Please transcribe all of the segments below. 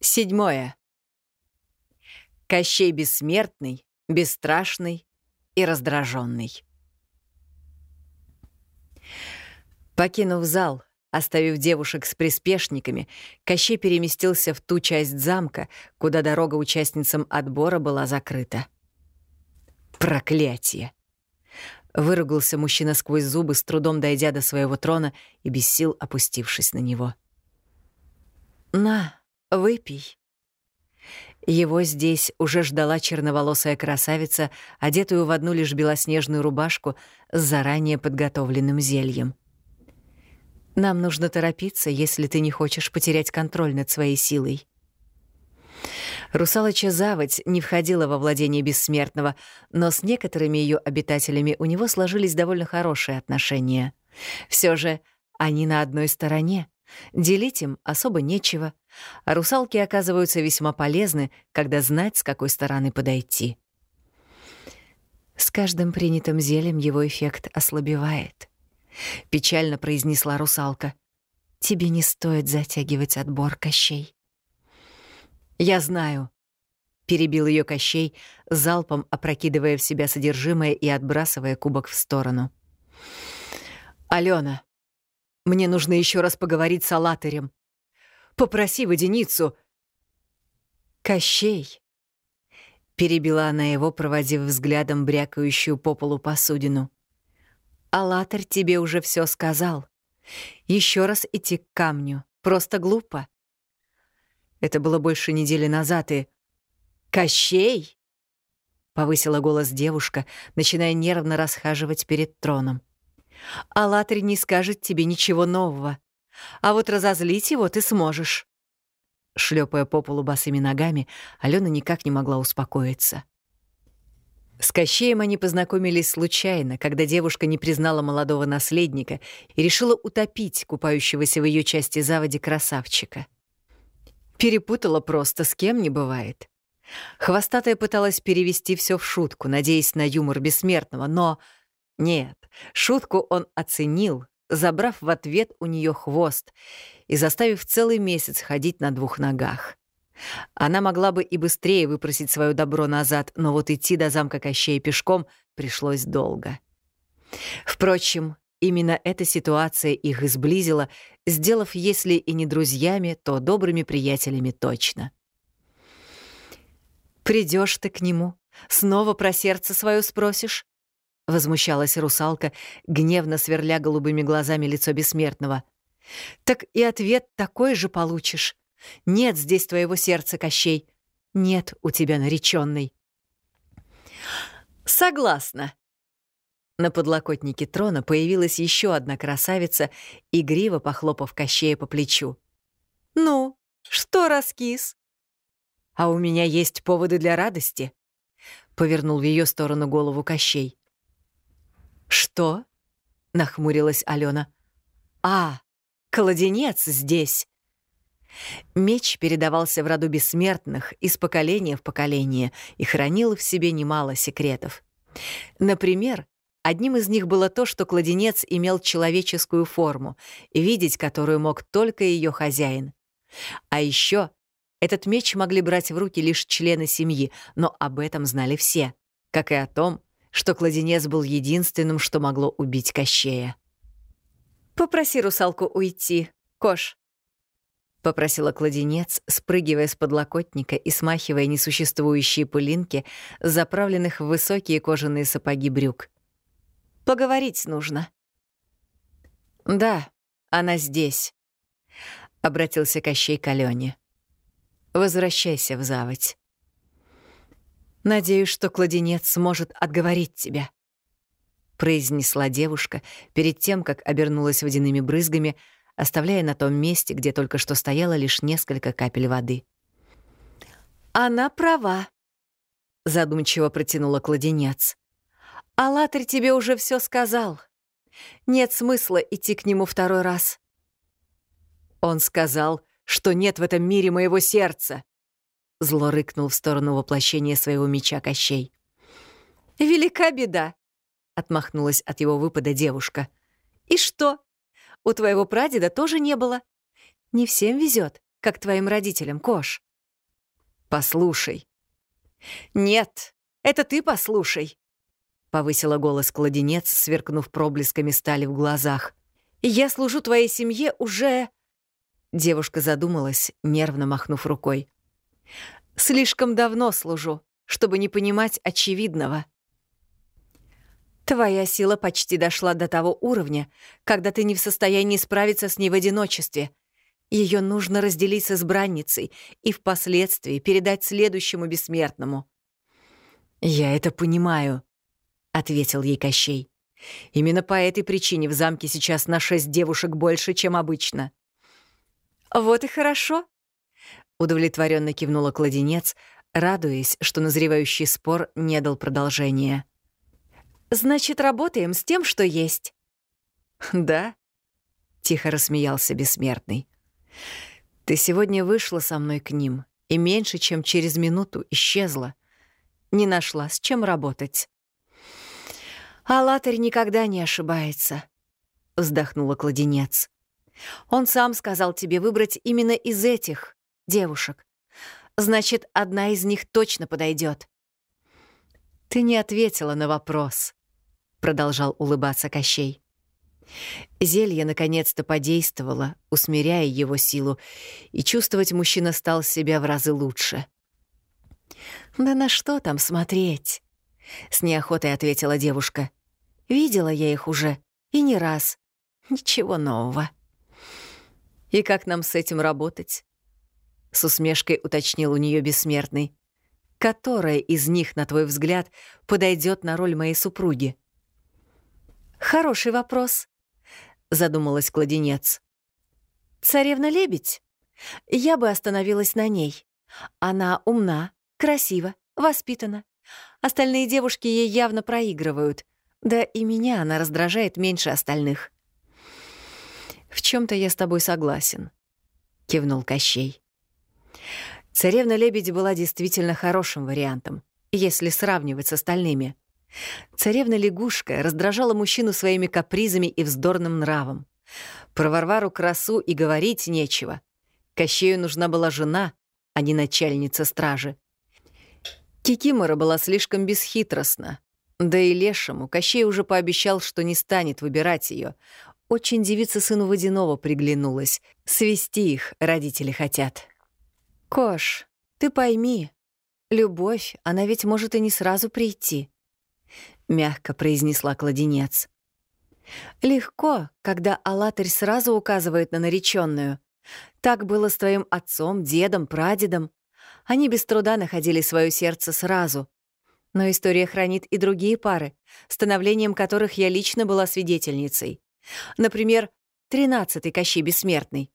Седьмое. Кощей бессмертный, бесстрашный и раздраженный. Покинув зал, оставив девушек с приспешниками, Кощей переместился в ту часть замка, куда дорога участницам отбора была закрыта. Проклятие! Выругался мужчина сквозь зубы, с трудом дойдя до своего трона и без сил опустившись на него. «На, выпей». Его здесь уже ждала черноволосая красавица, одетую в одну лишь белоснежную рубашку с заранее подготовленным зельем. «Нам нужно торопиться, если ты не хочешь потерять контроль над своей силой». Русалочья заводь не входила во владение бессмертного, но с некоторыми ее обитателями у него сложились довольно хорошие отношения. Все же они на одной стороне, делить им особо нечего, а русалки оказываются весьма полезны, когда знать, с какой стороны подойти. С каждым принятым зельем его эффект ослабевает. Печально произнесла русалка. Тебе не стоит затягивать отбор кощей. «Я знаю», — перебил ее Кощей, залпом опрокидывая в себя содержимое и отбрасывая кубок в сторону. «Алена, мне нужно еще раз поговорить с Алатырем. Попроси водяницу». «Кощей», — перебила она его, проводив взглядом брякающую по полу посудину. «Алатырь тебе уже все сказал. Еще раз идти к камню. Просто глупо. Это было больше недели назад, и... «Кощей!» — повысила голос девушка, начиная нервно расхаживать перед троном. «Аллатри не скажет тебе ничего нового, а вот разозлить его ты сможешь». Шлепая по полу босыми ногами, Алена никак не могла успокоиться. С Кощеем они познакомились случайно, когда девушка не признала молодого наследника и решила утопить купающегося в ее части заводи красавчика. Перепутала просто, с кем не бывает. Хвостатая пыталась перевести все в шутку, надеясь на юмор бессмертного, но... Нет, шутку он оценил, забрав в ответ у нее хвост и заставив целый месяц ходить на двух ногах. Она могла бы и быстрее выпросить свое добро назад, но вот идти до замка Кощея пешком пришлось долго. Впрочем, Именно эта ситуация их изблизила, сделав, если и не друзьями, то добрыми приятелями точно. Придешь ты к нему, снова про сердце свое спросишь?» — возмущалась русалка, гневно сверля голубыми глазами лицо бессмертного. «Так и ответ такой же получишь. Нет здесь твоего сердца, Кощей. Нет у тебя нареченной. «Согласна», на подлокотнике трона появилась еще одна красавица, игриво похлопав Кощея по плечу. «Ну, что раскис?» «А у меня есть поводы для радости», — повернул в ее сторону голову Кощей. «Что?» — нахмурилась Алена. «А, кладенец здесь!» Меч передавался в роду бессмертных из поколения в поколение и хранил в себе немало секретов. Например, Одним из них было то, что кладенец имел человеческую форму, видеть которую мог только ее хозяин. А еще этот меч могли брать в руки лишь члены семьи, но об этом знали все, как и о том, что кладенец был единственным, что могло убить Кощея. «Попроси русалку уйти, Кош», — попросила кладенец, спрыгивая с подлокотника и смахивая несуществующие пылинки, заправленных в высокие кожаные сапоги брюк. Поговорить нужно». «Да, она здесь», — обратился Кощей к Алёне. «Возвращайся в заводь. Надеюсь, что кладенец сможет отговорить тебя», — произнесла девушка перед тем, как обернулась водяными брызгами, оставляя на том месте, где только что стояло лишь несколько капель воды. «Она права», — задумчиво протянула кладенец. «Аллатырь тебе уже все сказал. Нет смысла идти к нему второй раз». «Он сказал, что нет в этом мире моего сердца», — зло рыкнул в сторону воплощения своего меча Кощей. «Велика беда», — отмахнулась от его выпада девушка. «И что? У твоего прадеда тоже не было. Не всем везет, как твоим родителям, Кош». Послушай». «Нет, это ты послушай», — повысила голос кладенец, сверкнув проблесками стали в глазах. «Я служу твоей семье уже...» Девушка задумалась, нервно махнув рукой. «Слишком давно служу, чтобы не понимать очевидного». Твоя сила почти дошла до того уровня, когда ты не в состоянии справиться с ней в одиночестве. Ее нужно разделить с избранницей и впоследствии передать следующему бессмертному. «Я это понимаю», — ответил ей Кощей. «Именно по этой причине в замке сейчас на шесть девушек больше, чем обычно». «Вот и хорошо», — удовлетворенно кивнула кладенец, радуясь, что назревающий спор не дал продолжения. Значит, работаем с тем, что есть. Да? Тихо рассмеялся бессмертный. Ты сегодня вышла со мной к ним и меньше, чем через минуту исчезла. Не нашла, с чем работать. «Аллатарь никогда не ошибается», — вздохнула кладенец. «Он сам сказал тебе выбрать именно из этих девушек. Значит, одна из них точно подойдет. «Ты не ответила на вопрос», — продолжал улыбаться Кощей. Зелье наконец-то подействовало, усмиряя его силу, и чувствовать мужчина стал себя в разы лучше. «Да на что там смотреть?» — с неохотой ответила девушка. «Видела я их уже, и не раз. Ничего нового». «И как нам с этим работать?» — с усмешкой уточнил у нее бессмертный. «Которая из них, на твой взгляд, подойдет на роль моей супруги?» «Хороший вопрос», — задумалась кладенец. «Царевна-лебедь? Я бы остановилась на ней. Она умна, красива, воспитана. Остальные девушки ей явно проигрывают. Да и меня она раздражает меньше остальных». «В чем то я с тобой согласен», — кивнул Кощей. Царевна-лебедь была действительно хорошим вариантом, если сравнивать с остальными — Царевна-лягушка раздражала мужчину своими капризами и вздорным нравом. Про Варвару красу и говорить нечего. Кощею нужна была жена, а не начальница стражи. Кикимора была слишком бесхитростна. Да и лешему Кощей уже пообещал, что не станет выбирать ее. Очень девица сыну Водяного приглянулась. Свести их родители хотят. «Кош, ты пойми, любовь, она ведь может и не сразу прийти. — мягко произнесла кладенец. «Легко, когда Аллатырь сразу указывает на нареченную. Так было с твоим отцом, дедом, прадедом. Они без труда находили свое сердце сразу. Но история хранит и другие пары, становлением которых я лично была свидетельницей. Например, тринадцатый Кощей Бессмертный.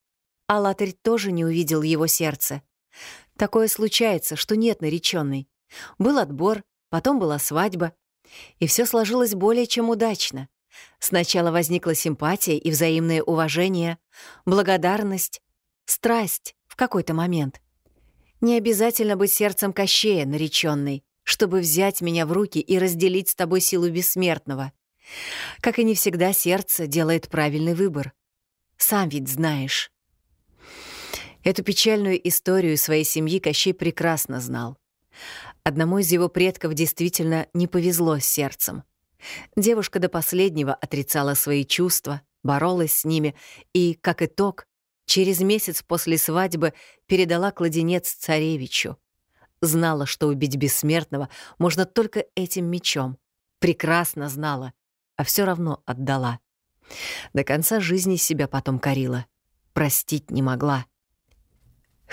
Аллатырь тоже не увидел его сердце. Такое случается, что нет нареченной. Был отбор, потом была свадьба, и все сложилось более чем удачно. Сначала возникла симпатия и взаимное уважение, благодарность, страсть в какой-то момент. Не обязательно быть сердцем Кощея, нареченной, чтобы взять меня в руки и разделить с тобой силу бессмертного. Как и не всегда сердце делает правильный выбор. Сам ведь знаешь. Эту печальную историю своей семьи Кощей прекрасно знал. Одному из его предков действительно не повезло с сердцем. Девушка до последнего отрицала свои чувства, боролась с ними и, как итог, через месяц после свадьбы передала кладенец царевичу. Знала, что убить бессмертного можно только этим мечом. Прекрасно знала, а все равно отдала. До конца жизни себя потом корила. Простить не могла.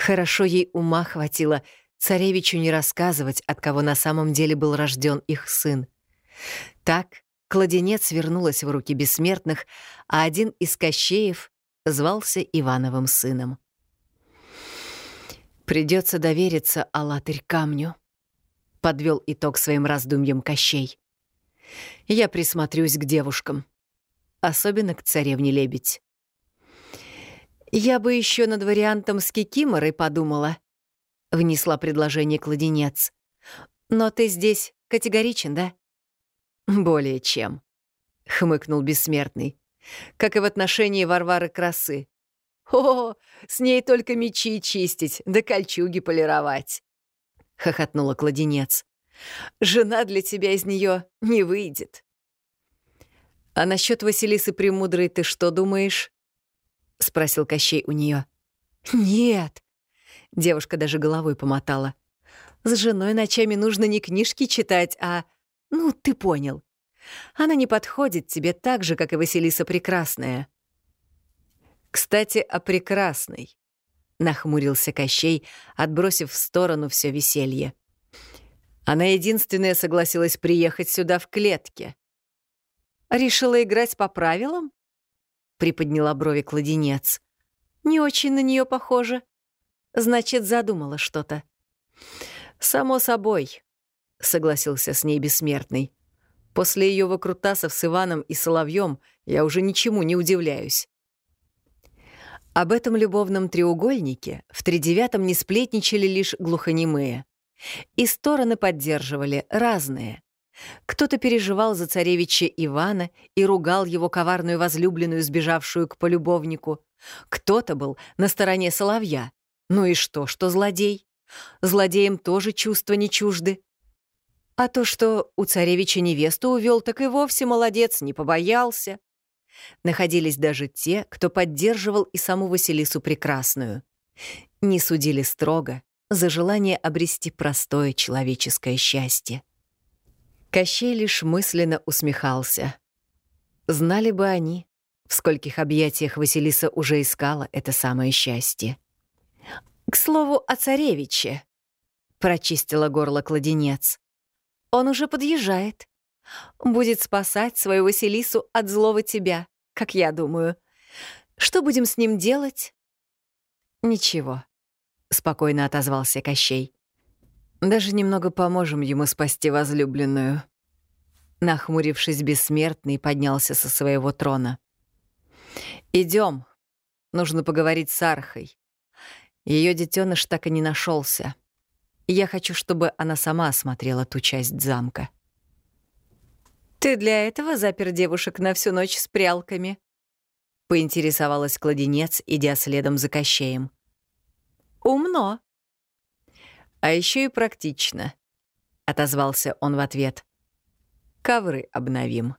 Хорошо ей ума хватило — царевичу не рассказывать, от кого на самом деле был рожден их сын. Так кладенец вернулась в руки бессмертных, а один из Кощеев звался Ивановым сыном. Придется довериться Алатырь камню», — подвел итог своим раздумьям Кощей. «Я присмотрюсь к девушкам, особенно к царевне-лебедь». «Я бы еще над вариантом с Кикиморой подумала», — внесла предложение кладенец. «Но ты здесь категоричен, да?» «Более чем», — хмыкнул бессмертный. «Как и в отношении Варвары Красы. О, с ней только мечи чистить, да кольчуги полировать». хохотнула кладенец. «Жена для тебя из нее не выйдет». «А насчет Василисы Премудрой ты что думаешь?» — спросил Кощей у нее. «Нет». Девушка даже головой помотала. «С женой ночами нужно не книжки читать, а... Ну, ты понял. Она не подходит тебе так же, как и Василиса Прекрасная». «Кстати, о Прекрасной», — нахмурился Кощей, отбросив в сторону все веселье. Она единственная согласилась приехать сюда в клетке. «Решила играть по правилам?» — приподняла брови кладенец. «Не очень на нее похоже. Значит, задумала что-то». «Само собой», — согласился с ней бессмертный. «После ее выкрутасов с Иваном и Соловьем я уже ничему не удивляюсь». Об этом любовном треугольнике в тридевятом не сплетничали лишь глухонемые. И стороны поддерживали разные. Кто-то переживал за царевича Ивана и ругал его коварную возлюбленную, сбежавшую к полюбовнику. Кто-то был на стороне Соловья. Ну и что, что злодей? Злодеям тоже чувства не чужды. А то, что у царевича невесту увел, так и вовсе молодец, не побоялся. Находились даже те, кто поддерживал и саму Василису Прекрасную. Не судили строго за желание обрести простое человеческое счастье. Кощей лишь мысленно усмехался. Знали бы они, в скольких объятиях Василиса уже искала это самое счастье. «К слову о царевиче», — прочистила горло кладенец. «Он уже подъезжает. Будет спасать свою Василису от злого тебя, как я думаю. Что будем с ним делать?» «Ничего», — спокойно отозвался Кощей. «Даже немного поможем ему спасти возлюбленную». Нахмурившись, бессмертный поднялся со своего трона. Идем, нужно поговорить с Архой. Ее детеныш так и не нашелся. Я хочу, чтобы она сама осмотрела ту часть замка. «Ты для этого запер девушек на всю ночь с прялками?» — поинтересовалась кладенец, идя следом за Кощеем. «Умно». «А еще и практично», — отозвался он в ответ. «Ковры обновим».